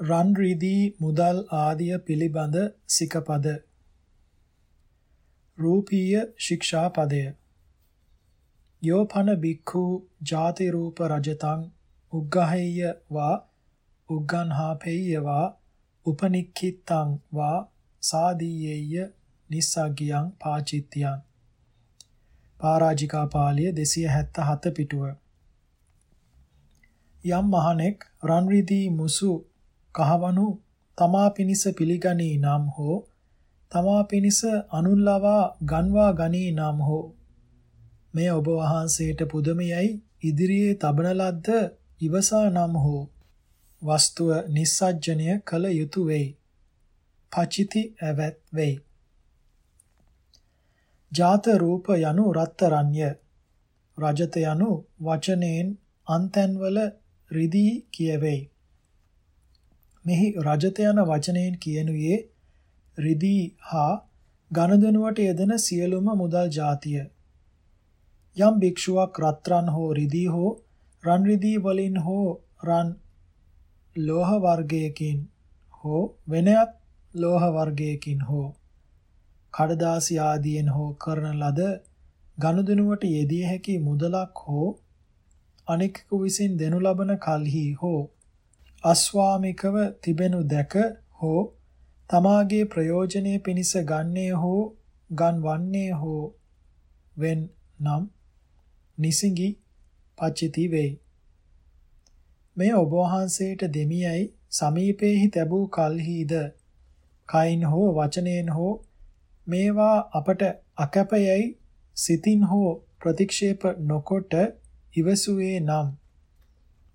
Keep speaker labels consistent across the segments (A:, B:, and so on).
A: රන් රිදී මුදල් ආදිය පිළිබඳ සිකපද. රූපීය ශික්ෂා පදය යෝපන බික්ඛු ජාති රූප රජතං උග්ගහේය වා උග්ගන්හාපේය වා උපනික්ඛිතං වා සාදීයේය නිස්සග්ගියං පාචිත්‍යං. පරාජිකා පාළිය 277 පිටුව. යම් මහණෙක් රන් රිදී මුසු කහවණු තමා පිනිස පිළිගනී නම් හෝ තමා පිනිස අනුන් ලවා ගන්වා ගනී නම් හෝ මෙය ඔබ වහන්සේට පුදමියයි ඉදිරියේ තබන ලද්ද ඉවසා නම් හෝ වස්තුව නිස්සජ්ජනය කළ යුතුය වෙයි. පචිති ඇවැත් වෙයි. ජාත රූප යනු රත්තරන්ය. රජත යනු වචනයෙන් අන්තැන්වල රිදී කියවෙයි. මෙහි රජත යන වචනයෙන් කියනුයේ රිදී හා ගණදනුවට යෙදෙන සියලුම මුදල් જાතිය. යම් භික්ෂුවක් රත්රන් හෝ රිදී හෝ රන් රිදී වලින් හෝ රන් ලෝහ වර්ගයකින් හෝ වෙනත් ලෝහ වර්ගයකින් හෝ කඩදාසි ආදියෙන් හෝ කරන ලද ගනුදෙනුවට යෙදිය හැකි මුදලක් හෝ අනෙකෙකු විසින් දෙනු ලබන කල්හි හෝ අස්වාමිකව තිබෙනු දැක හෝ තමාගේ ප්‍රයෝජනයේ පිණිස ගන්නේ හෝ ගන්වන්නේ හෝ වෙන් නම් නිසිඟි පච්චිති වෙයි. මේ ඔබ වහන්සේට දෙමියයි සමීපේහි තැබූ කල්හිද කයින් හෝ වචනයෙන් හෝ මේවා අපට අකැපයයි සිතින් හෝ ප්‍රතික්ෂේප නොකොට ඉවසුවේ නම්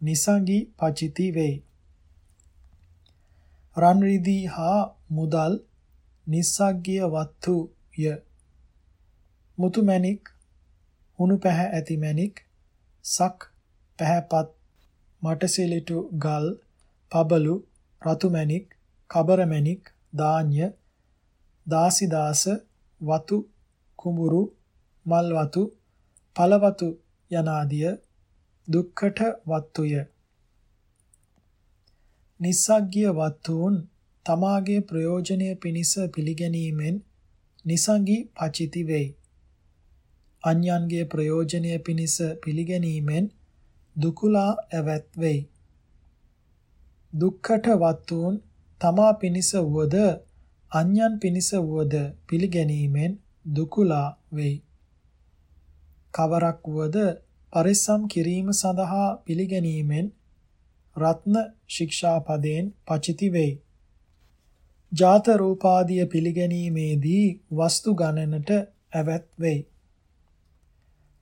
A: නිසංගි පචිති වෙයි. රන් රිදී හා මුදල් නිස්සග්ගිය වත්තුය. මුතු මැණික් හුණු පැහැ ඇති මැණික් සක් පැහැපත් මටසිලිටු ගල් පබලු රතු මැණික් කබර මැණික් දාන්‍ය දාසිදාස වතු කුඹුරු මල් වතු පළ වතු යනාදිය දුක්ඛට වත්තුය නිස්සග්ගිය වත්තුන් තමාගේ ප්‍රයෝජනය පිණිස පිළිගැනීමෙන් නිසංගි පචිති වෙයි අන්‍යයන්ගේ ප්‍රයෝජනය පිණිස පිළිගැනීමෙන් දුකුලා ඇවැත් වෙයි දුක්ඛට වත්තුන් තමා පිණිස වද අඤ්ඤන් පිනිස වුවද පිළිගැනීමෙන් දුකුලා වෙයි. කවරක් වුවද පරිස්සම් කිරීම සඳහා පිළිගැනීමෙන් රත්න ශික්ෂාපදයෙන් පචිති වෙයි. ජාත රූපාදිය පිළිගැනීමේදී වස්තු ගණනට ඇවැත් වෙයි.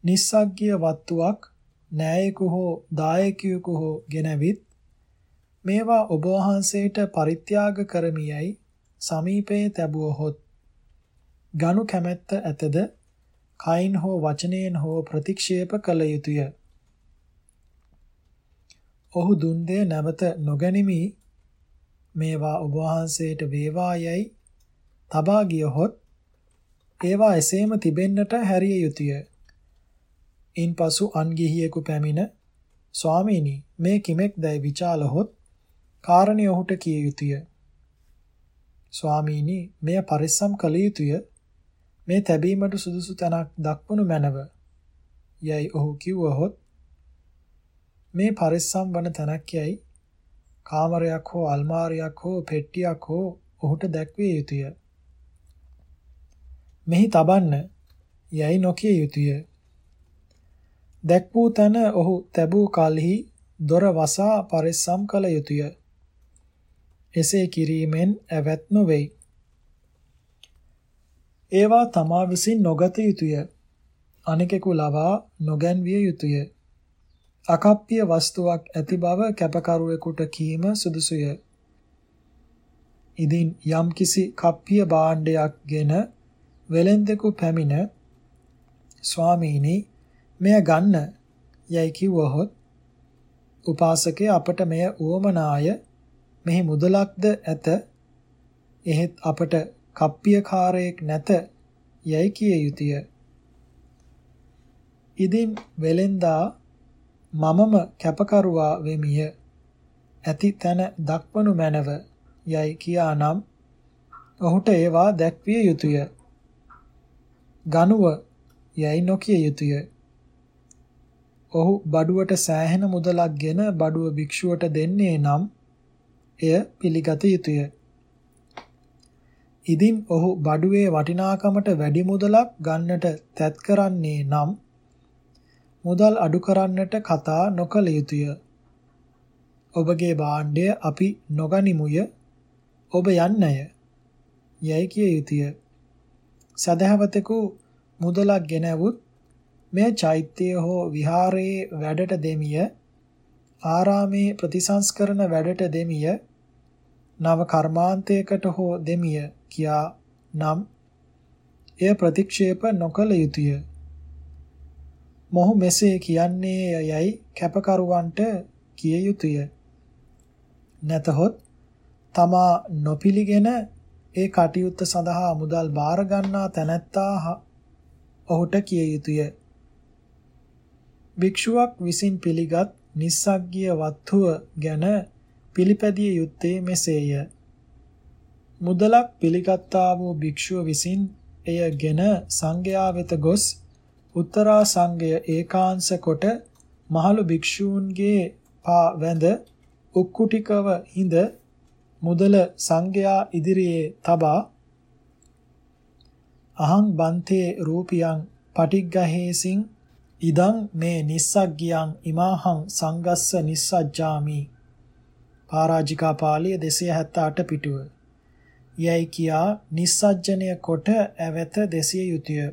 A: නිස්සග්ගිය වත්තුවක් නෑයෙකු හෝ දායකයෙකු හෝ ගෙනවිත් මේවා ඔබ වහන්සේට පරිත්‍යාග කරමියයි සමීපයේ තැබුවහොත් ගනු කැමැත්ත ඇතද කයින් හෝ වචනයෙන් හෝ ප්‍රතික්ෂේප කළ යුතුය. ඔහු දුන් දෙය නැවත නොගැනිමි මේවා ඔබ වහන්සේට වේවායයි තබා ගියහොත් ඒවා එසේම තිබෙන්නට හැරිය යුතුය. ඉන්පසු අන් ගිහියෙකු පැමිණ ස්වාමීනි මේ කිමෙක් දැයි විචාලහොත් කාරණේ ඔහුට කිය යුතුය. ස්වාමීනි මෙය පරිස්සම් කළ යුතුය මේ තැබීමට සුදුසු තැනක් දක්වනු මැනව යයි ඔහු කිව්වහොත් මේ පරිස්සම් වන තැනක් යයි කාමරයක් හෝ අල්මාරියක් හෝ පෙට්ටියක් හෝ ඔහුට දැක්විය යුතුය මෙහි තබන්න යයි නොකිය යුතුය දැක් වූ තැන ඔහු තැබූ කලෙහි දොර වසා පරිස්සම් කළ යුතුය එසේ කිරීමෙන් ඇවැත් නොවේයි. ඒවා තමා විසින් නොගත යුතුය. අනෙකෙකු ලවා නොගැන්විය යුතුය. අකප්පිය වස්තුවක් ඇති බව කැපකරුවෙකුට කීම සුදුසුය. ඉදින් යම්කිසි කප්පිය භාණ්ඩයක්ගෙන වෙලෙන්දෙකු පැමිණ ස්වාමීනි මෙය ගන්න යයි කිව්වහොත් උපාසකේ අපට මෙය උවමනාය මෙහි මුදලක්ද ඇත එහෙත් අපට කප්පියකාරයෙක් නැත යයි කිය යුතුය. ඉදින් වෙලෙන්දා මමම කැපකරුවා වෙමිය. ඇති තැන දක්වනු මැනව යයි කියා නම් ඔහුට ඒවා දැක්විය යුතුය. ගනුව යයි නොකිය යුතුය. ඔහු බඩුවට සෑහෙන මුදලක්ගෙන බඩුව භික්ෂුවට දෙන්නේ නම් එය පිළිගත යුතුය. ඉදින් ඔහු බඩුවේ වටිනාකමට වැඩි මුදලක් ගන්නට තැත් කරන්නේ නම් මුදල් අඩු කරන්නට කතා නොකළ යුතුය. ඔබගේ භාණ්ඩය අපි නොගනිමුය. ඔබ යන්නය. යයි කිය යුතුය. සදහවතෙකු මුදලක් ගෙනවුත් මේ චෛත්‍යය හෝ විහාරයේ වැඩට දෙමිය ආරාමේ ප්‍රතිසංස්කරණ වැඩට දෙමිය නව කර්මාන්තයකට හෝ දෙමිය කියා නම් එය ප්‍රතික්ෂේප නොකළ යුතුය. මොහු මෙසේ කියන්නේ යයි කැපකරුවන්ට කිය යුතුය. නැතහොත් තමා නොපිළිගෙන ඒ කටයුත්ත සඳහා මුදල් බාර ගන්නා තැනැත්තා ඔහුට කිය යුතුය. භික්ෂුවක් විසින් පිළිගත් නිස්සග්ගිය වත්තුව ගැන පිළිපැදිය යුත්තේ මෙසේය. මුදලක් පිළිගත්තා වූ භික්ෂුව විසින් එයගෙන සංඝයා වෙත ගොස් උත්තරා සංඝය ඒකාංශ කොට මහලු භික්ෂූන්ගේ පා වැඳ උක්කුටිකව හිඳ මුදල සංඝයා ඉදිරියේ තබා අහං බන්තේ රූපියං පටිග්ගහේසින් ඉදං මේ නිස්සග්ගියං ඉමාහං සංගස්ස නිස්සජ්ජාමි. පරාජිකා පාළිය 278 පිටුව. යයි කියා නිස්සජ්ජනය කොට ඇවත දෙසිය යුතුය.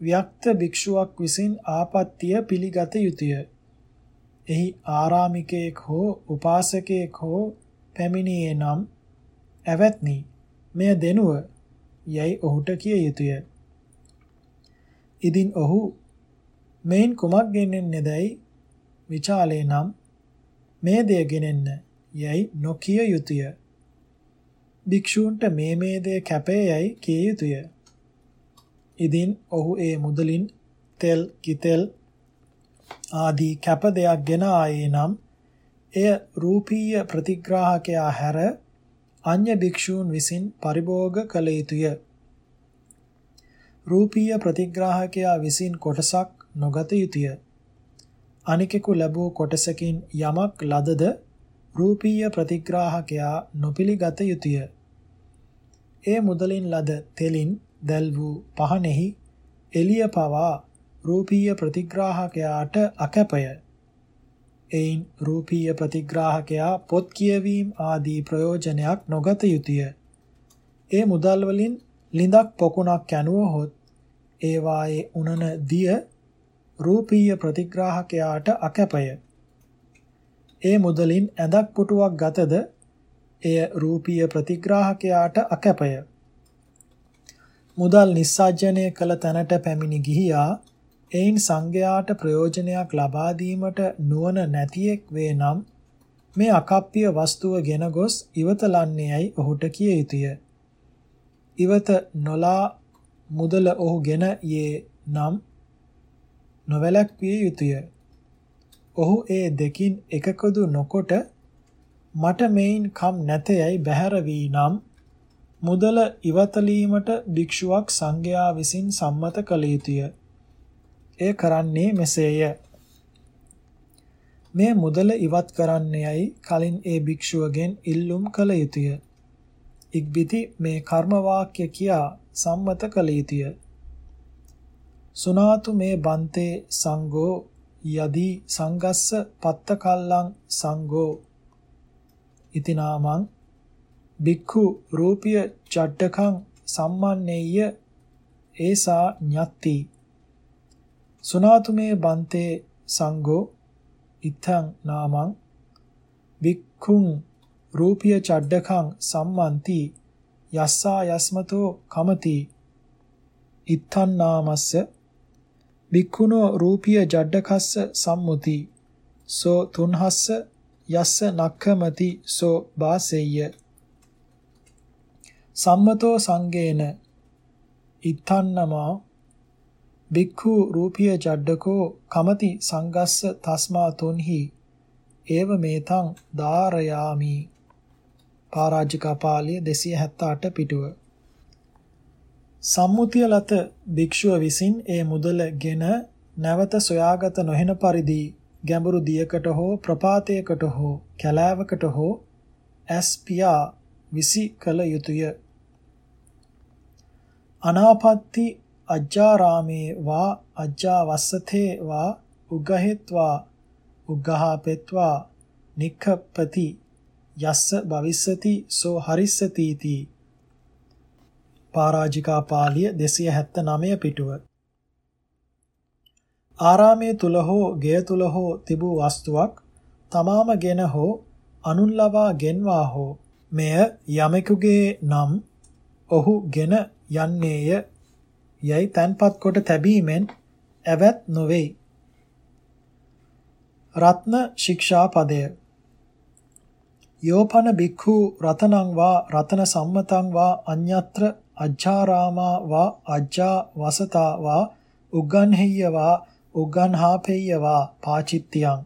A: ව්‍යක්ත භික්ෂුවක් විසින් ආපත්‍ය පිළිගත යුතුය එහි ආරාමිකයෙක් හෝ උපාසකයෙක් හෝ පැමිණියේ නම් ඇවැත්නි මෙය දෙනුව යයි ඔහුට කිය යුතුය. ඉදින් ඔහු මෙයින් කුමක් ගෙනෙන්නේදයි විචාලේ නම් මේ දෙය ගෙනෙන්න යයි නොකිය යුතුය. භික්ෂූන්ට මේ මේ දෙය කැපේ යයි කිය යුතුය. ඉදින් ඔහු ඒ මුදලින් තෙල්, කිතෙල් ආදී කැප දෙයක් ගෙන ආයේ නම් එය රූපීය ප්‍රතිග්‍රාහකයා හැර අන්‍ය භික්ෂූන් විසින් පරිභෝග කළ යුතුය. රූපීය ප්‍රතිග්‍රාහකයා විසින් කොටසක් නොගත යුතුය. අනිකෙකු ලැබූ කොටසකින් යමක් ලදද රූපීය ප්‍රතිග්‍රාහකයා නොපිළිගත යුතුය. ඒ මුදලින් ලද තෙලින් දැල් වූ පහනෙහි එළිය පවා රූපීය ප්‍රතිග්‍රාහකයාට අකැපය. එයින් රූපීය ප්‍රතිග්‍රාහකයා පොත් කියවීම ආදී ප්‍රයෝජනයක් නොගත යුතුය. ඒ මුදල් වලින් ලිඳක් පොකුණක් කැණුවහොත් ඒවායේ උනන දිය රූපීය ප්‍රතිග්‍රාහකයාට අකැපය. ඒ මුදලින් ඇඳක් පුටුවක් ගතද එය රූපීය ප්‍රතිග්‍රාහකයාට අකැපය. මුදල් නිස්සාජනය කළ තැනට පැමිණි ගිහියා එයින් සංඝයාට ප්‍රයෝජනයක් ලබා දීමට නුවණ නැතිෙක් වේ නම් මේ අකප්පිය වස්තුව ගෙන ගොස් ඉවත ලන්නේයයි ඔහුට කිය යුතුය. ඉවත නොලා මුදල ඔහු ගෙන යේ නම් නොවැළැක්විය යුතුය. ඔහු ඒ දෙකින් එකකදු නොකොට මට මෙයින් කම් නැතයයි බැහැර වී නම් මුදල ඉවතලීමට භික්ෂුවක් සංඝයා විසින් සම්මත කළ යුතුය. එය කරන්නේ මෙසේය. මේ මුදල ඉවත් කරන්නේයයි කලින් ඒ භික්ෂුවගෙන් ඉල්ලුම් කළ යුතුය. ඉක්බිති මේ කර්ම වාක්‍ය කියා සම්මත කළ යුතුය. සුනාතු මේ බන්තේ සංඝෝ යදී සංගස්ස පත්ත කල්ලං සංඝෝ ඉතිනාමං බික්ඛු රූපිය චඩ්ඩකං සම්මන්නේය ඒසා ඤත්ති. සුනාතුමේ බන්තේ සංඝෝ ඉත්තං නාමං. වික්ඛුං රූපිය චඩ්ඩකං සම්මන්ති යස්සා යස්මතෝ කමති. ඉත්තං නාමස්ස. වික්ඛුනෝ රූපිය ජඩකස්ස සම්මුති. සෝ තුන්හස්ස යස්ස නක්ඛමති සෝ වාසෙය්‍ය සම්මතෝ සංගේන ඉත්තන්නමා බික්ඛු රූපිය ජඩකෝ කමති සංගස්ස තස්මා තුන්හි ඒව මේතං ධාරයාමි. පරාජිකා පාළිය 278 පිටුව. සම්මුතිය ලත භික්ෂුව විසින් ඒ මුදලගෙන නැවත සොයාගත නොහෙන පරිදි ගැඹුරු දියකට හෝ ප්‍රපාතයකට හෝ කැලෑවකට හෝ ඇස් පියා විසි කළ යුතුය. අනාපත්ති අජ්ජාරාමේ වා අජ්ජා වස්සතේ වා උග්ගහෙත්වා උග්ගහාපෙත්වා නික්ඛප්පති යස්ස භවිස්සති සෝ හරිස්සති පරාජිකා පාළිය 279 පිටුව. ආරාමයේ තුල හෝ ගෙය තුල හෝ තිබූ වස්තුවක් තමාම ගෙන හෝ අනුන් ලවා ගෙන්වා හෝ මෙය යමෙකුගේ නම් ඔහු ගෙන යන්නේය. යයි තන්පත් කොට තැබීමෙන් ඇවත් නොවේයි. රත්න ශික්ෂා පදය යෝපන බික්ඛු රතනං වා රතන සම්මතං වා අඤ්ඤත්‍ර අජ්ජාරාමා වා අජ්ජා වසතා වා උග්ගන්හෙය්‍ය වා උග්ගන්හාපෙය්‍ය වා පාචිත්තියං.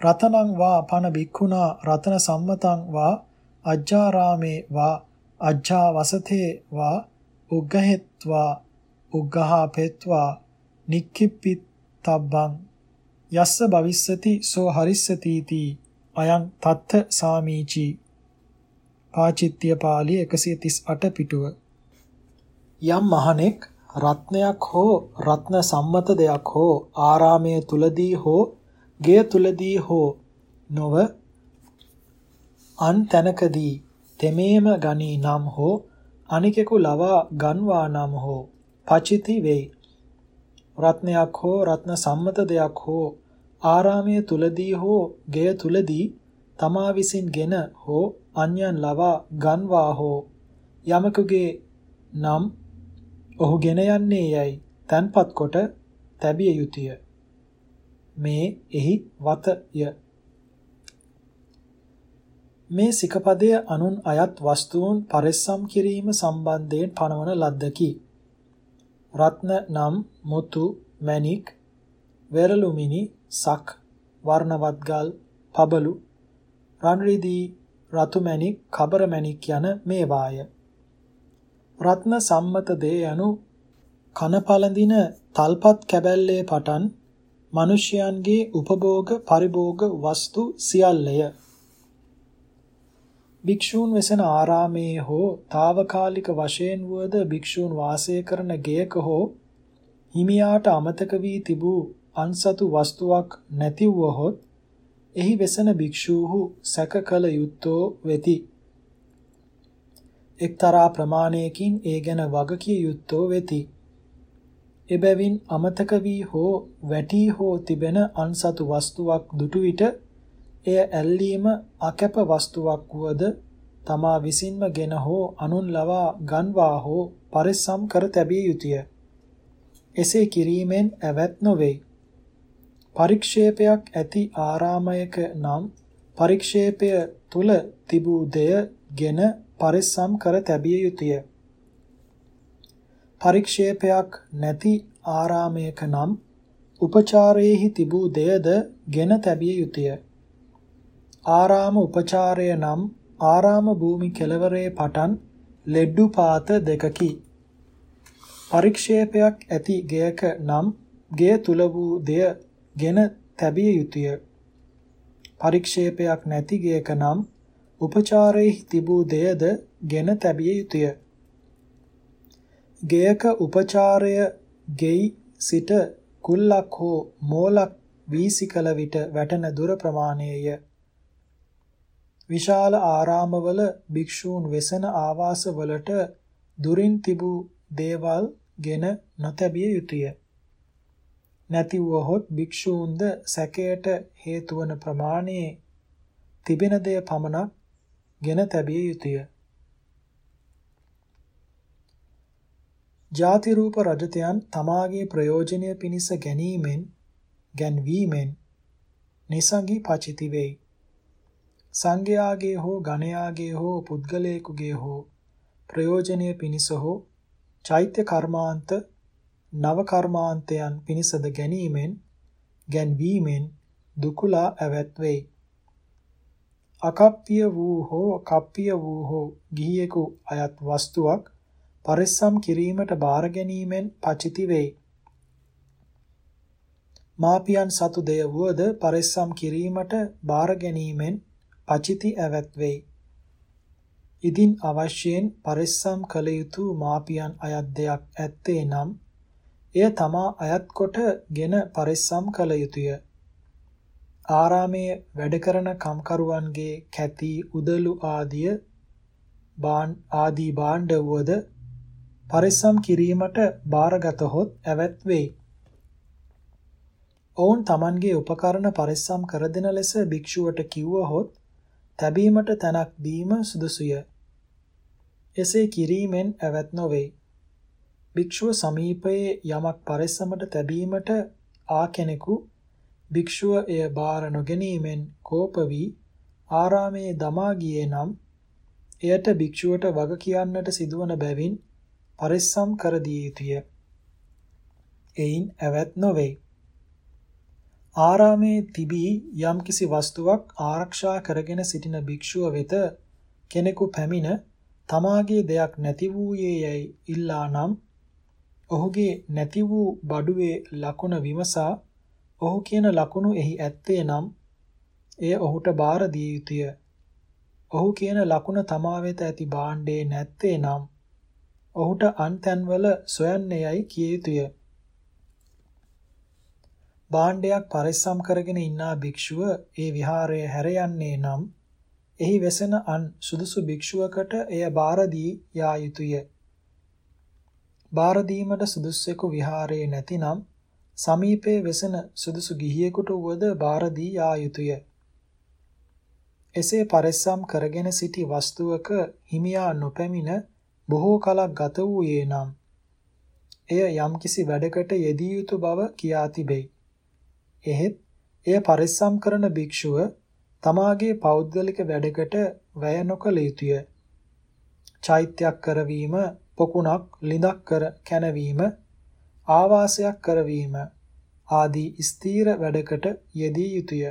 A: රතනං වා පන බික්ඛුනා රතන සම්මතං වා අජ්ජාරාමේ වා අජ්ජා වසතේ වා උග්ගහෙත්වා උග්ගහාපෙත්වා නික්ඛිප්පිතබ්බං යස්ස භවිස්සති සෝ හරිස්සති තී අයං තත්ත සාමීචි. පාචිත්‍ය පාළි 138 පිටුව. යම් මහණෙක් රත්නයක් හෝ රත්න සම්මත දෙයක් හෝ ආරාමයේ තුලදී හෝ ගෙය තුලදී හෝ නොව අන් තැනකදී තෙමේම ගනී නම් හෝ අනිකෙකු ලවා ගන්වා නම් හෝ පචිති වෙයි. රත්නයක් හෝ රත්න සම්මත දෙයක් හෝ ආරාමයේ තුලදී හෝ ගෙය තුලදී තමා විසින්ගෙන හෝ අන්‍යයන් ලවා ගන්වා හෝ යමකුගේ නම් ඔහු ගෙන යන්නේ යයි තන්පත් කොට තැබිය යුතුය. මේ එහි වතය. මේ සිකපදය අනුන් අයත් වස්තුන් පරිස්සම් කිරීම සම්බන්ධයෙන් පනවන ලද්දකි. රත්න නම් මුතු මැණික් වෙරළුමිනි සක් වර්ණවත් ගල් පබළු රන් රිදී රතු මැණික් කබර මැණික් යන මේවාය. රත්න සම්මත දේ යනු කන පළඳින තල්පත් කැබැල්ලේ පටන් මිනිසයන්ගේ උපභෝග පරිභෝග වස්තු සියල්ලය. භික්ෂූන් වෙසෙන ආරාමයේ හෝ తాවකාලික වශයෙන් වුවද භික්ෂූන් වාසය කරන ගෙයක හෝ හිමියාට අමතක වී තිබූ අන්සතු වස්තුවක් නැති වුවහොත් එහි වෙසෙන භික්ෂූහු සැක කළ යුත්තෝ වෙති. එක්තරා ප්‍රමාණයකින් ඒ ගැන වගකිය යුත්තෝ වෙති. එබැවින් අමතක වී හෝ වැටි හෝ තිබෙන අන්සතු වස්තුවක් දුටු විට එය ඇල්ලීම අකැප වස්තුවක් වුවද තමා විසින්ම ගෙන හෝ අනුන් ලවා ගන්වා හෝ පරිස්සම් කර තැබිය යුතුය. එසේ කිරීමෙන් ඇවැත් නොවේ. පරික්ෂේපයක් ඇති ආරාමයක නම් පරික්ෂේපය තුල තිබූ දෙය ගෙන පරිස්සම් කර තැබිය යුතුය. පරික්ෂේපයක් නැති ආරාමයක නම් උපචාරයේහි තිබූ දෙයද ගෙන තැබිය යුතුය. ආරාම උපචාරය නම් ආරාම භූමි කෙළවරේ පටන් ලෙඩ්ඩු පාත දෙකකි. පරික්ෂේපයක් ඇති ගෙයක නම් ගෙය තුල වූ දෙය ගෙන තැබිය යුතුය. පරික්ෂේපයක් නැති ගෙයක නම් උපචාරයේ තිබූ දෙයද ගෙන තැබිය යුතුය. ගෙයක උපචාරය ගෙයි සිට කුල්ලක් හෝ මෝලක් වීසි කළ විට වැටෙන දුර ප්‍රමාණයය. විශාල ආරාමවල භික්ෂූන් වෙසෙන ආවාසවලට දුරින් තිබූ දේවල් ගෙන නොතැබිය යුතුය. නැති වූහොත් භික්ෂූන්ද සැකයට හේතු වන ප්‍රමාණයේ තිබෙන දේ පමණක් ගෙන තැබිය යුතුය. ಜಾති රූප රජතයන් තමාගේ ප්‍රයෝජනය පිණිස ගැනීමෙන් ගැන්වීමෙන් නිසංගී පචිති වෙයි. සංඝයාගේ හෝ ගණයාගේ හෝ පුද්ගලයෙකුගේ හෝ ප්‍රයෝජනීය පිණිස හෝ චෛත්‍ය කර්මාන්ත නව කර්මාන්තයන් පිණිසද ගැනීමෙන් ගැන්වීමෙන් දුකුලා ඇවැත් වෙයි. අකප්පිය වූ හෝ කප්පිය වූ හෝ ගිහියෙකු අයත් වස්තුවක් පරිස්සම් කිරීමට බාර ගැනීමෙන් පචිති වෙයි. මාපියන් සතු දෙය වුවද පරිස්සම් කිරීමට බාර ගැනීමෙන් පචිති ඇවත් වෙයි. ඉදින් අවශ්‍යයෙන් පරිස්සම් කළ යුතු මාපියන් අයත් දෙයක් ඇත්තේ නම් එය තමා අයත් කොටගෙන පරිස්සම් කළ යුතුය. ආරාමයේ වැඩ කරන කම්කරුවන්ගේ කැති උදළු ආදිය බාන් ආදී භාණ්ඩ වුවද පරිස්සම් කිරීමට බාරගතහොත් ඇවත් වෙයි. ඔවුන් Tamanගේ උපකරණ පරිස්සම් කර දෙන ලෙස භික්ෂුවට කිව්වහොත් තැබීමට තැනක් දීම සුදුසුය. එසේ කිරීමෙන් ඇවත් නොවේ. භික්ෂුව සමීපයේ යමක් පරිස්සමට තැබීමට ආ කෙනෙකු භික්ෂුව එය බාර නොගැනීමෙන් කෝප වී ආරාමයේ දමා ගියේ නම් එයට භික්ෂුවට වග කියන්නට සිදුවන බැවින් පරිස්සම් කර දිය යුතුය. එයින් ඇවත් නොවේ. ආරාමේ තිබී යම්කිසි වස්තුවක් ආරක්ෂා කරගෙන සිටින භික්ෂුව වෙත කෙනෙකු පැමිණ තමාගේ දෙයක් නැති වූයේ යයි ඉල්ලා නම් ඔහුගේ නැති වූ බඩුවේ ලකුණ විමසා ඔහු කියන ලකුණු එහි ඇත්තේ නම් එය ඔහුට බාර දිය යුතුය. ඔහු කියන ලකුණ තමා වෙත ඇති භාණ්ඩේ නැත්තේ නම් ඔහුට අන් තැන්වල සොයන්නේයයි කිය යුතුය. භාණ්ඩයක් පරිස්සම් කරගෙන ඉන්නා භික්ෂුව ඒ විහාරය හැර යන්නේ නම් එහි වෙසෙන අන් සුදුසු භික්ෂුවකට එය බාර දී යා යුතුය. බාර දීමට සුදුස්සෙකු විහාරයේ නැතිනම් සමීපයේ වෙසෙන සුදුසු ගිහියෙකුට වුවද බාර දී යා යුතුය. එසේ පරිස්සම් කරගෙන සිටි වස්තුවක හිමියා නොපැමිණ බොහෝ කලක් ගත වූයේ නම් එය යම්කිසි වැඩකට යෙදිය යුතු බව කියා තිබේ. එහෙත් එය පරිස්සම් කරන භික්ෂුව තමාගේ පෞද්ගලික වැඩකට වැය නොකළ යුතුය. චෛත්‍යයක් කරවීම, පොකුණක් ලිඳක් කර කැනවීම ආවාසයක් කරවීම ආදී ස්ථීර වැඩකට යෙදිය යුතුය.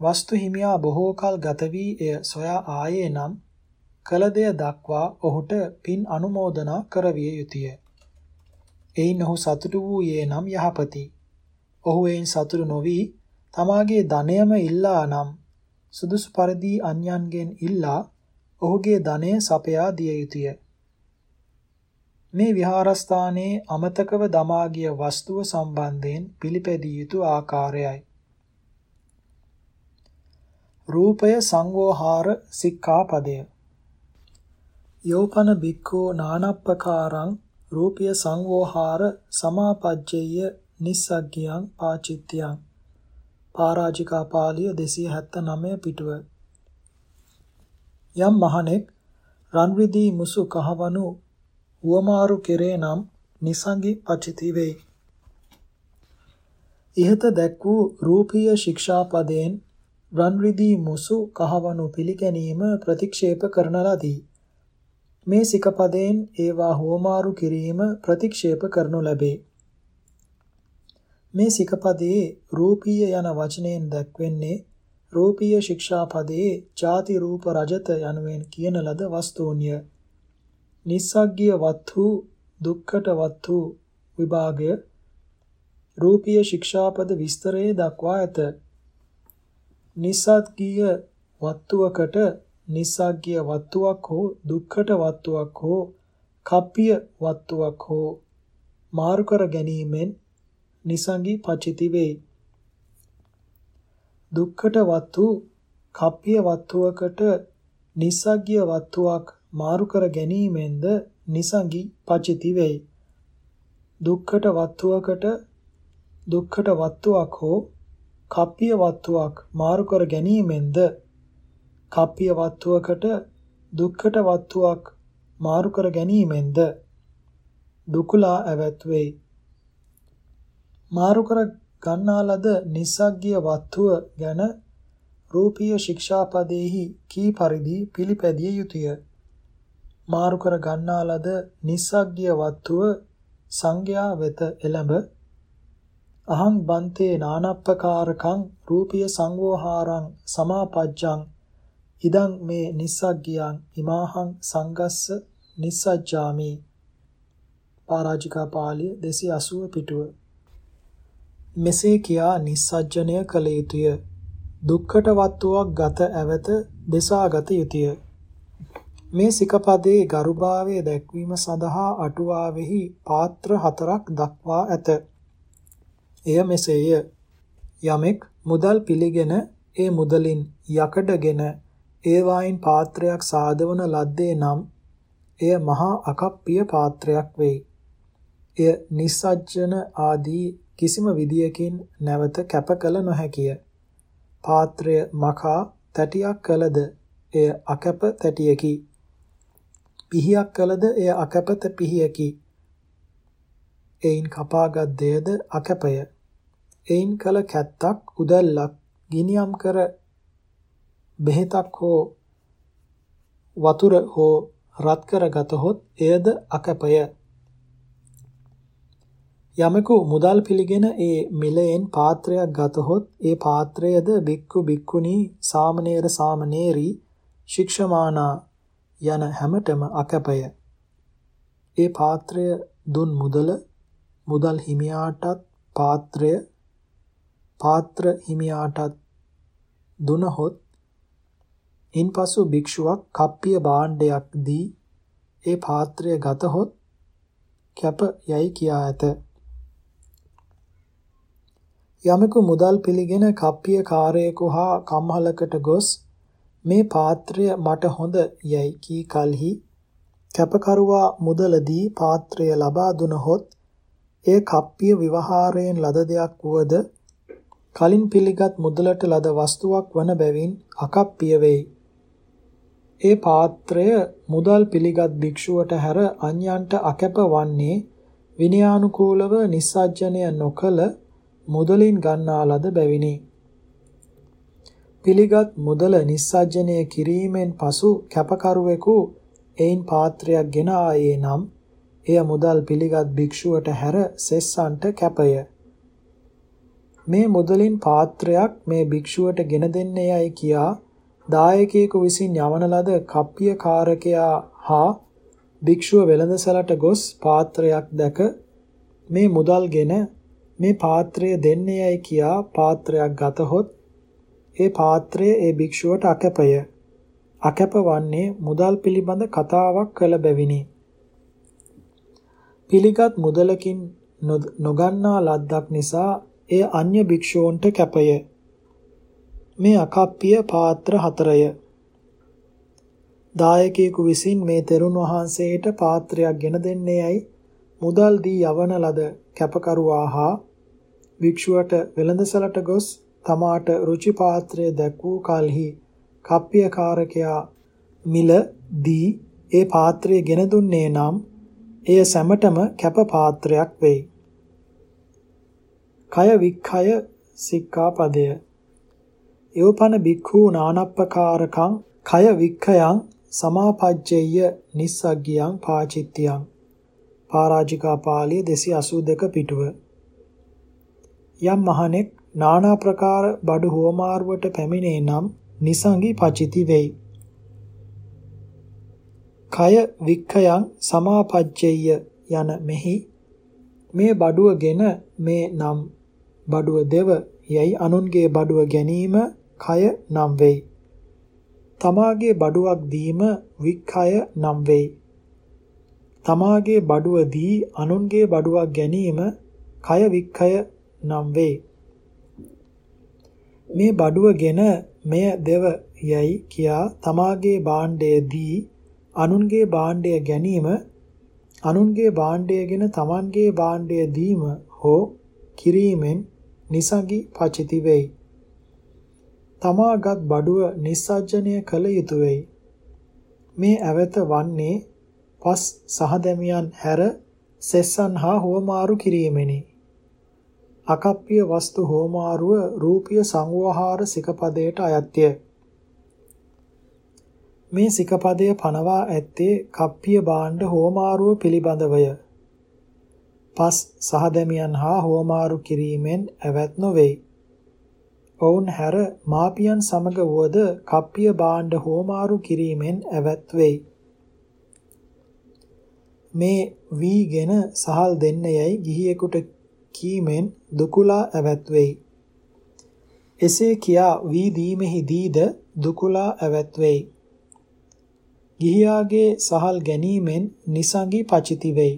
A: වස්තු හිමියා බොහෝ කල ගත වී එය සොයා ආයේ නම් කල දෙය දක්වා ඔහුට පින් අනුමෝදනා කරවිය යුතුය. එයින් ඔහු සතුටු වූයේ නම් යහපති. ඔහු එයින් සතුටු නොවි තමාගේ ධනයම ඉල්ලා නම් සුදුසු පරිදි අන්‍යයන්ගෙන් ඉල්ලා ඔහුගේ ධනය සපයා දිය යුතුය. මේ විහාරස්ථානයේ අමතකව දමා ගිය වස්තුව සම්බන්ධයෙන් පිළිපැදිය යුතු ආකාරයයි. රූපය සංවෝහාර සික්ඛාපදය යෝපන බික්ඛෝ නානප්පකාරං රූපය සංවෝහාර සමාපජ්ජය නිස්සග්ගියං පාචිත්‍යං පරාජිකා පාළිය 279 පිටුව යම් මහණෙක් රන් රිදී මුසු කහවණු උවමාරු කෙරේ නම් නිසංගි පචිති වෙයි. ඉහත දැක් වූ රූපීය ශික්ෂාපදයෙන් රන් රිදී මුසු කහවණු පිළිගැනීම ප්‍රතික්ෂේප කරන ලදී. මේ සිකපදයෙන් ඒවා හෝමාරු කිරීම ප්‍රතික්ෂේප කරනු ලැබේ. මේ සිකපදයේ රූපීය යන වචනයෙන් දැක්වෙන්නේ රූපීය ශික්ෂාපදයේ ಜಾති රූප රජත යනුවෙන් කියන ලද වස්තුන්ය. නිස්සග්ගිය වත්තු දුක්ඛට වත්තු විභාගය රූපීය ශික්ෂාපද විස්තරයේ දක්වා ඇත. නිස්සග්ගිය වත්තුවකට නිස්සග්ගිය වත්තුවක් හෝ දුක්ඛට වත්තුවක් හෝ කප්පිය වත්තුවක් හෝ මාරු කර ගැනීමෙන් නිසංගි පචිති වේ. දුක්ඛට වත්තු කප්පිය වත්තුවකට නිස්සග්ගිය වත්තුවක් මාරු කර ගැනීමෙන්ද නිසංගි පචිති වෙයි. දුක්ඛට වත්තුවකට දුක්ඛට වත්තුවක් හෝ කප්පිය වත්තුවක් මාරු කර ගැනීමෙන්ද කප්පිය වත්තුවකට දුක්ඛට වත්තුවක් මාරු කර ගැනීමෙන්ද දුකලා ඇවත් වෙයි. මාරු කර ගන්නා ලද නිස්සග්ගිය වත්තුව ගැන රූපීය ශික්ෂාපදේහි කී පරිදි පිළිපැදිය යුතුය. මාරු කර ගන්නා ලද නිස්සග්ගිය වත්තුව සංඝයා වෙත එළඹ අහං බන්තේ නානප්පකාරකං රූපිය සංවෝහාරං සමාපජ්ජං ඉදං මේ නිස්සග්ගියං ඉමාහං සංගස්ස නිස්සජ්ජාමි. පරාජිකා පාළිය 280 පිටුව. මෙසේ කියා නිස්සජ්ජනය කළ යුතුය. දුක්ඛට වත්තුවක් ගත ඇවත දෙසාගත යුතුය. මේ සිකපදයේ ගරුභාවය දැක්වීම සඳහා අටුවාවෙහි පාත්‍ර හතරක් දක්වා ඇත. එය මෙසේය. යමෙක් මුදල් පිළිගෙන ඒ මුදලින් යකඩගෙන ඒ වයින් පාත්‍රයක් සාදවන ලද්දේ නම් එය මහා අකප්පිය පාත්‍රයක් වෙයි. එය නිස්සජ්ජන ආදී කිසිම විදියකින් නැවත කැප කළ නොහැකිය. පාත්‍රය මකා තැටියක් කළද එය අකැප තැටියකි. පිහියක් කළද එය අකැප පිහියකි. එයින් කපාගත් දෙයද අකැපය. එයින් කල කැත්තක් උදැල්ලක් ගිනියම් කර බෙහෙතක් හෝ වතුර හෝ රත් කරගතහොත් එයද අකැපය. යමෙකු මුදල් පිළිගෙන ඒ මිලයෙන් පාත්‍රයක් ගතහොත් ඒ පාත්‍රයද බික්කු බික්කුණී සාමණේර සාමණේරි ශික්ෂමානා යන හැමතෙම අකැපය. ඒ පාත්‍රය දුන් මුදල මුදල් හිමියාටත් පාත්‍රය පාත්‍ර හිමියාටත් දුනහොත් ඉන්පසු භික්ෂුවක් කප්පිය භාණ්ඩයක් දී ඒ පාත්‍රය ගතහොත් කැප යයි කියා ඇත. යමෙකු මුදල් පිළිගෙන කප්පිය කාර්යයක හා කම්හලකට ගොස් මේ පාත්‍රය මට හොඳ යයි කී කලෙහි කැපකරුවා මුදලදී පාත්‍රය ලබා දුනහොත් එය කප්පිය විවහාරයෙන් ලද දෙයක් වුවද කලින් පිළිගත් මුදලට ලද වස්තුවක් වන බැවින් අකප්පිය වෙයි. ඒ පාත්‍රය මුදල් පිළිගත් භික්ෂුවට හැර අන්‍යයන්ට අකැප වන්නේ විනයානුකූලව නිස්සජ්ජනය නොකල මුදලින් ගන්නා ලද බැවිනි. පිළිගත් මුදල නිස්සජ්ජනය කිරීමෙන් පසු කැපකරුවෙකු එයින් පාත්‍රයක් ගෙන ආයේ නම් එය මුදල් පිළිගත් භික්ෂුවට හැර සෙස්සන්ට කැපය. මේ මුදලින් පාත්‍රයක් මේ භික්ෂුවට ගෙන දෙන්නේ යයි කියා දායකයෙකු විසින් යවන ලද කප්පිය කාරකයා හා භික්ෂුව වෙළඳසලට ගොස් පාත්‍රයක් දැක මේ මුදල්ගෙන මේ පාත්‍රය දෙන්නේ යයි කියා පාත්‍රයක් ගතහොත් ඒ පාත්‍රය ඒ භික්ෂුවට අකැපය. අකැප වන්නේ මුදල් පිළිබඳ කතාවක් කළ බැවිනි. පිළිගත් මුදලකින් නොගන්නා ලද්දක් නිසා එය අන්‍ය භික්ෂූන්ට කැපය. මේ අකප්පිය පාත්‍ර හතරය. දායකයෙකු විසින් මේ තෙරුන් වහන්සේට පාත්‍රයක් ගෙන දෙන්නේයයි මුදල් දී යවන ලද කැපකරුවා හා භික්ෂුවට වෙළඳසලට ගොස් තමාට රුචි පාත්‍රය දැක් වූ කලෙහි කප්පියකාරකයා මිල දී ඒ පාත්‍රය ගෙන දුන්නේ නම් එය සැමටම කැප පාත්‍රයක් වෙයි. කය වික්ඛය සික්ඛාපදය යෝපන බික්ඛු නානප්පකාරකං කය වික්ඛයං සමාපජ්ජේය නිස්සග්ගියං පාචිත්‍යං. පරාජිකා පාළිය 282 පිටුව. යම් මහණෙක් නානා ප්‍රකාර බඩු හුවමාරුවට පැමිණේ නම් නිසංගි පචිති වෙයි. කය වික්ඛයන් සමාපජ්ජේය යන මෙහි මේ බඩුවගෙන මේ නම් බඩුව දෙව යයි අනුන්ගේ බඩුව ගැනීම කය නම් වෙයි. තමාගේ බඩුවක් දීම වික්ඛය නම් වෙයි. තමාගේ බඩුව දී අනුන්ගේ බඩුවක් ගැනීම කය වික්ඛය නම් වෙයි. මේ බඩුවගෙන මෙය දෙව යයි කියා තමාගේ භාණ්ඩය දී අනුන්ගේ භාණ්ඩය ගැනීම අනුන්ගේ භාණ්ඩයගෙන තමන්ගේ භාණ්ඩය දීම හෝ කිරීමෙන් නිසගි පචිති වෙයි. තමාගත් බඩුව නිස්සජ්ජනය කළ යුතු වෙයි. මේ ඇවත වන්නේ පස් සහදැමියන් හැර සෙස්සන් හා හෝමාරු කිරීමෙනි. අකප්පිය වස්තු හෝමාරුව රූපීය සංවහාර සිකපදයට අයත්ය. මේ සිකපදය පනවා ඇත්තේ කප්පිය භාණ්ඩ හෝමාරුව පිළිබඳවය. පස් සහදැමියන් හා හෝමාරු කිරීමෙන් ඇවැත් නොවේයි. ඔවුන් හැර මාපියන් සමග වුවද කප්පිය භාණ්ඩ හෝමාරු කිරීමෙන් ඇවැත් වෙයි. මේ වීගෙන සහල් දෙන්න යයි ගිහියෙකුට කීමෙන් දුකුලා ඇවැත් වෙයි. එසේ කියා වී දීමෙහිදීද දුකුලා ඇවැත් වෙයි. ගිහියාගේ සහල් ගැනීමෙන් නිසංගි පචිති වෙයි.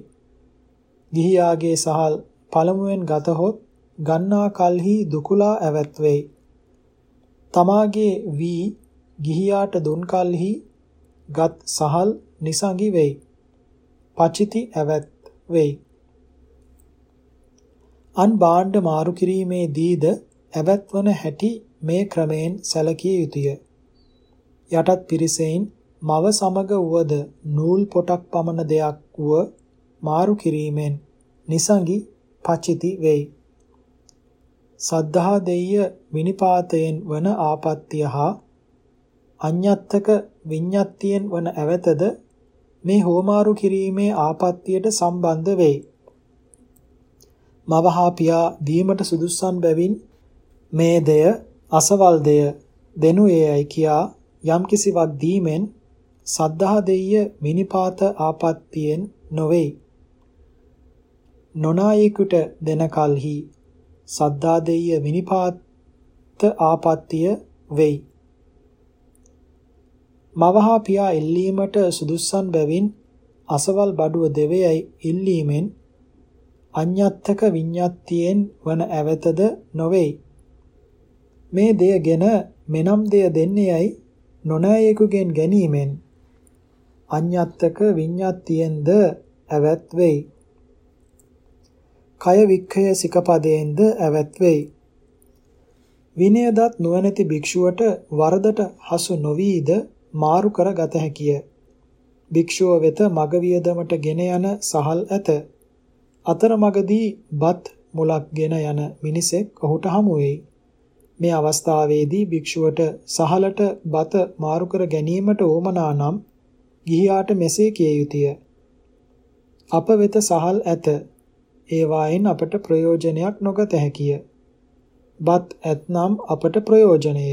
A: ගිහියාගේ සහල් පළමුවෙන් ගතහොත් ගන්නා කල්හි දුකුලා ඇවැත් වෙයි. තමාගේ වී ගිහියාට දුන් කල්හි ගත් සහල් නිසංගි වෙයි. පචිති ඇවැත් වෙයි. අන් භාණ්ඩ මාරු කිරීමේදීද ඇවැත්වන හැටි මේ ක්‍රමයෙන් සැලකිය යුතුය. යටත් පිරිසෙයින් මව සමග වුවද නූල් පොටක් පමණ දෙයක් වුව මාරු කිරීමෙන් නිසංගි පචිති වෙයි. සද්ධා දෙය විනිපාතයෙන් වන ආපත්‍ය හා අඤ්ඤත්තක විඤ්ඤාතියෙන් වන ඇවතද මේ හෝමාරු කිරීමේ ආපත්‍යයට සම්බන්ධ වෙයි. මවහා පියා දීමට සුදුස්සන් බැවින් මේ දෙය අසවල් දෙය දෙනුයේයි කියා යම් කිසිවක් දීමෙන් සද්ධා දෙය විනිපාත ආපත්‍යයෙන් නොවේයි. නොනායෙකුට දෙන කලෙහි සද්දා දෙය විනිපාත ආපත්‍ය වෙයි. මවහා පියා ඉල්ලීමට සුදුස්සන් බැවින් අසවල් බඩුව දෙවේයි ඉල්ලීමෙන් අඤ්ඤත්තක විඤ්ඤාතියෙන් වන ඇවතද නොවේයි. මේ දෙයගෙන මෙනම් දෙය දෙන්නේයයි නොනෑයෙකුගෙන් ගැනීමෙන් අඤ්ඤත්තක විඤ්ඤාතියෙන්ද ඇවැත් වෙයි. කය වික්ඛය සිකපදයෙන්ද ඇවැත් වෙයි. විනයදත් නුවණැති භික්ෂුවට වරදට හසු නොවීද මාරු කර ගත හැකිය. භික්ෂුව වෙත මග වියදමට ගෙන යන සහල් ඇත. අතරමඟදී බත් මුලක් ගෙන යන මිනිසෙක් ඔහුට හමු වෙයි. මේ අවස්ථාවේදී භික්ෂුවට සහලට බත මාරු කර ගැනීමට ඕමනා නම් ගිහියාට මෙසේ කිය යුතුය. අප වෙත සහල් ඇත. ඒවායින් අපට ප්‍රයෝජනයක් නොගත හැකිය. බත් ඇතනම් අපට ප්‍රයෝජනය.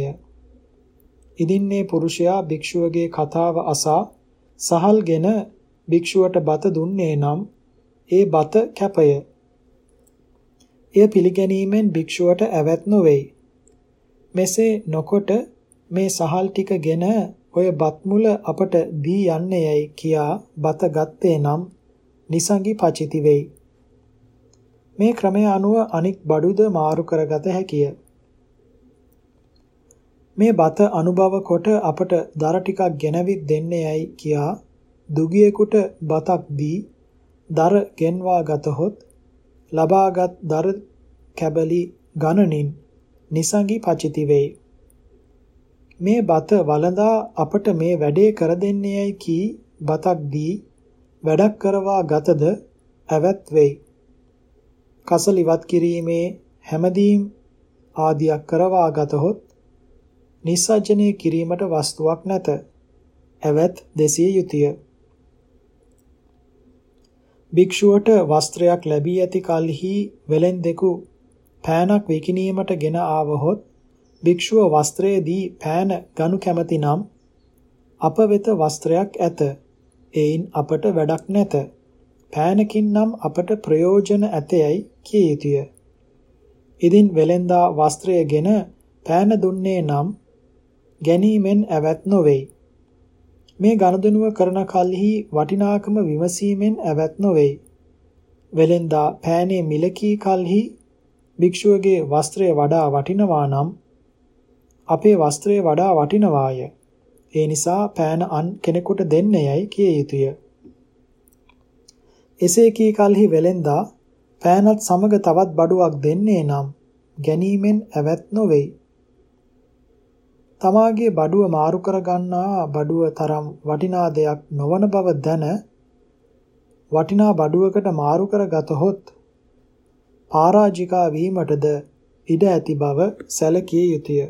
A: ඉදින්නේ පුරුෂයා භික්ෂුවගේ කතාව අසා සහල්ගෙන භික්ෂුවට බත දුන්නේ නම් ඒ බත කැපය. එය පිළිගැනීමෙන් භික්ෂුවට ඇවැත් නොවේයි. මෙසේ නොකොට මේ සහල් ටිකගෙන ඔය බත් මුල අපට දී යන්නේයයි කියා බත ගත්තේ නම් නිසංගි පචිති වෙයි. මේ ක්‍රමය අනුව අනික් බඩුද මාරු කරගත හැකිය. මේ බත අනුභව කොට අපට දර ටිකක් ගෙනවිත් දෙන්නේයයි කියා දුගියෙකුට බතක් දී දර ගෙන්වා ගතහොත් ලබාගත් දර කැබලි ගණනින් නිසංගි පචිති වෙයි. මේ බත වළඳා අපට මේ වැඩේ කර දෙන්නේයයි කී බතක් දී වැඩක් කරවා ගතද ඇවැත් වෙයි. කසල ඉවත් කිරීමේ හැමදීම් ආදියක් කරවා ගතහොත් නිස්සජ්ජනය කිරීමට වස්තුවක් නැත. ඇවැත් දෙසිය යුතුය. භික්ෂුවට වස්ත්‍රයක් ලැබී ඇති කලෙහි වෙලෙන්දෙකු පෑනක් විකිණීමට ගෙන ආවහොත් භික්ෂුව වස්ත්‍රයේදී පෑන ගනු කැමති නම් අප වෙත වස්ත්‍රයක් ඇත. එයින් අපට වැඩක් නැත. පෑනකින් නම් අපට ප්‍රයෝජන ඇතයයි කිය යුතුය. ඉදින් වෙලෙන්දා වස්ත්‍රයගෙන පෑන දුන්නේ නම් ගැනීමෙන් ඇවැත් නොවේයි. මේ ගනුදෙනුව කරන කල්හි වටිනාකම විමසීමෙන් ඇවැත් නොවේයි. වෙලෙන්දා පෑනේ මිලකී කල්හි භික්ෂුවගේ වස්ත්‍රය වඩා වටිනවා නම් අපේ වස්ත්‍රය වඩා වටිනවාය. ඒ නිසා පෑන අන් කෙනෙකුට දෙන්නේයයි කිය යුතුය. එසේ කී කලෙහි වෙලෙන්දා පෑනත් සමග තවත් බඩුවක් දෙන්නේ නම් ගැනීමෙන් ඇවැත් නොවේයි. තමාගේ බඩුව මාරු කර ගන්නා බඩුව තරම් වටිනා දෙයක් නොවන බව දැන වටිනා බඩුවකට මාරු කර ගතහොත් පරාජිකා වීමටද ඉඩ ඇති බව සැලකිය යුතුය.